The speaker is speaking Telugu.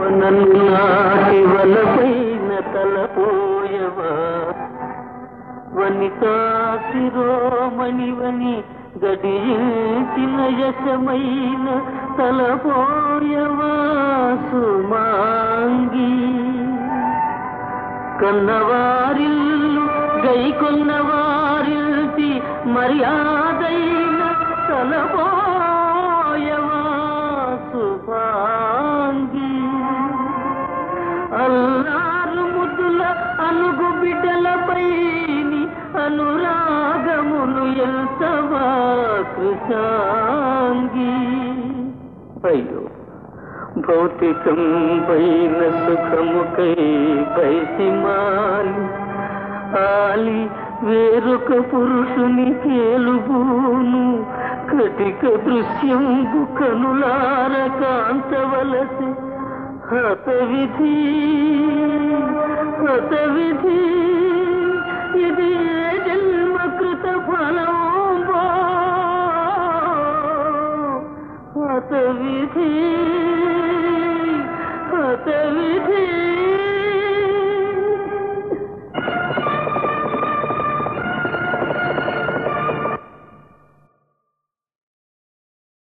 వనను నాటి వలపైన తలపోయవా? వనితా శిరోమణివని గడియించిన యశమైన తలపోయవా సుమాంగి? కన్నవారిల్లు గైకొన్నవారిల్తి మర్యాదైన తలపో అనుగు బిడ్డలపైని అనురాగమును ఎంతవా కృషాంగి? అయ్యో భౌతికం పైన సుఖముకై పైసి మాలి ఆలి వేరొక పురుషుని కేలుబూను కటిక దృశ్యం కనులార కాంతవలసి హత విధి जल्म कृत फलो पत विधी कतवि